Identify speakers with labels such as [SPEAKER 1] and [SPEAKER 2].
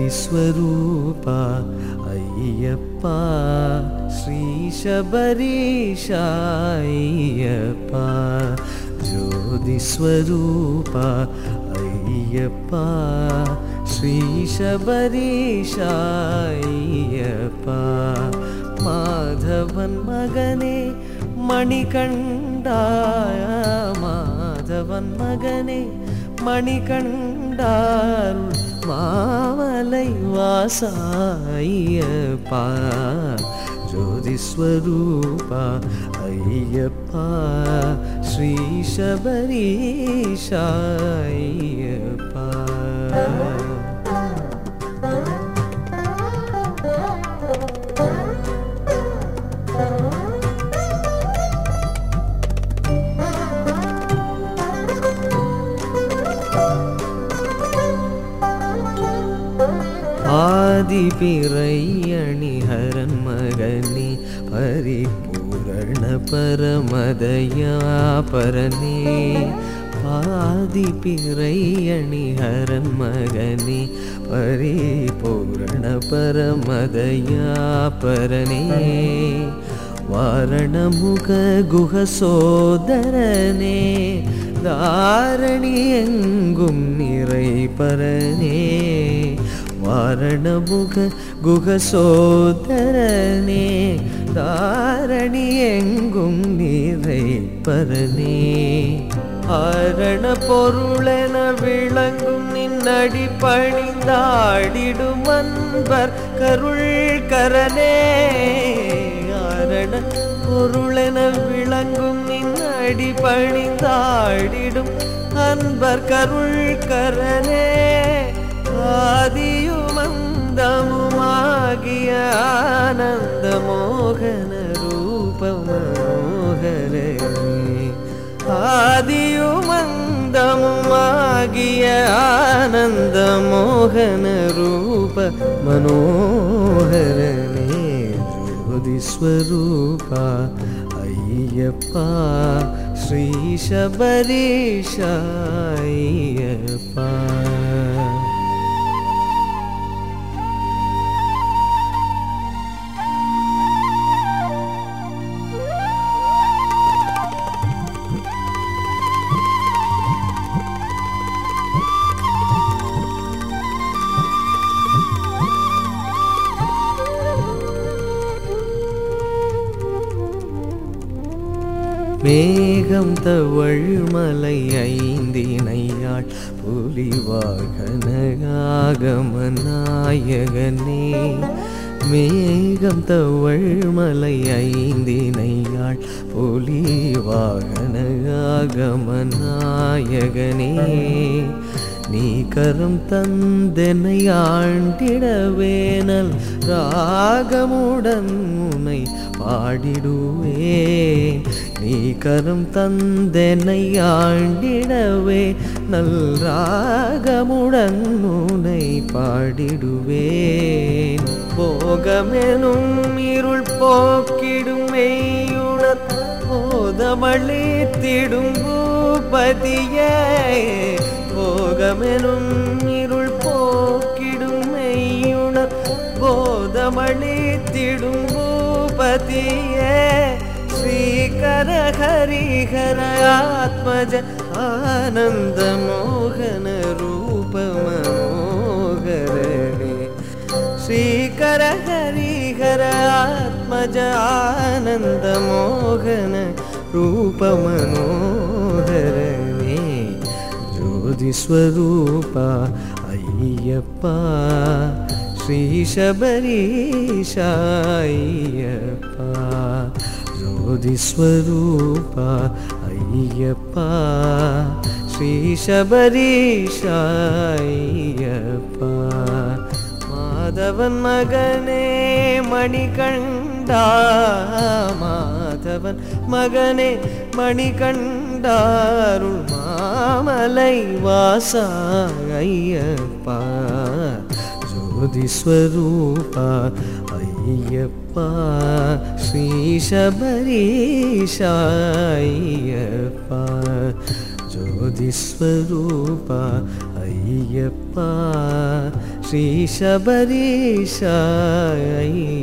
[SPEAKER 1] ஆதிஸ்வரூபா ஐயப்பா ஸ்ரீ சபரீஷாயப்பா ஜோதிஸ்வரூபா ஐயப்பா ஸ்ரீ சபரீஷாயப்பா மாதவன் மகனே மணிகண்டா மாதவன் மகனே மணிகண்டார் மா पाय्यप्पा ज्योतिस्वरूपा अय्यप्पा श्रीशबरीशाय ஆதி பிறையணிஹரன் மகனே பரிபூரண பரமதயா பரனே. ஆதிபிறையணிஹரன் மகனே பரிபூரண பரமதயா பரனே. வாரணமுக குஹ சோதரனே தாரணி எங்கும் நிறை பரனே. மரணமுக குகசோதரனே தாரணி எங்கும் நீரை பரனே. அரண பொருளென விளங்கும் நின்னடி பணிந்தாடிடும் அன்பர் கருள் கரனே அரண பொருளென விளங்கும் நின்னடி பணிந்தாடிடும் அன்பர் கருள் கரனே आदियो मन्दमु मागि आनन्द मोहनरूप मनोहरणे आदियो मन्दं मागिय आनन्द अय्यप्पा श्रीशरीषायप्पार மேகம் தவழ்மலை ஐந்தினையாள் புலிவாகனகாகமநாயகனே. மேகம் தவழ்மலை ஐந்தினையாள் புலிவாகனகாகமநாயகனே. நீ கரம் தந்தெனை ஆண்டிடவேனல் ராகமுடன் உனை பாடிடுவேன். நீ கரும் தந்தனை ஆண்டிடவே நல்ராகமுடன் உனை பாடிடுவேன். போகமெனும் இருள் போக்கிடும் மெய்யுணர் போதமளித்திடும் பூபதியே. போகமெனும் இருள் போக்கிடும் மெய்யுணர் போதமளித்திடும் பூபதியே. श्रीकर हरिहर आत्मज आनन्दमोहन मोघनरूप श्रीकर हरिहर आत्मज आनन्दमोहन मोघन ज्योतिस्वरूपा अय्यप्पा श्रीशबरिषायप्पा ஜோதிஸ்வரூபா ஐயப்பா ஸ்ரீ சபரீஷாயப்பா மாதவன் மகனே மணிகண்டா மாதவன் மகனே மணிகண்டாருள் மாமலை வாசா ஐயப்பா ज्योधिस्वरूपा अय्यप्पा शबरीषय्यप्पा ज्योतिस्वरूपाय्यप्प्पा शबरीष अय्यप्पारी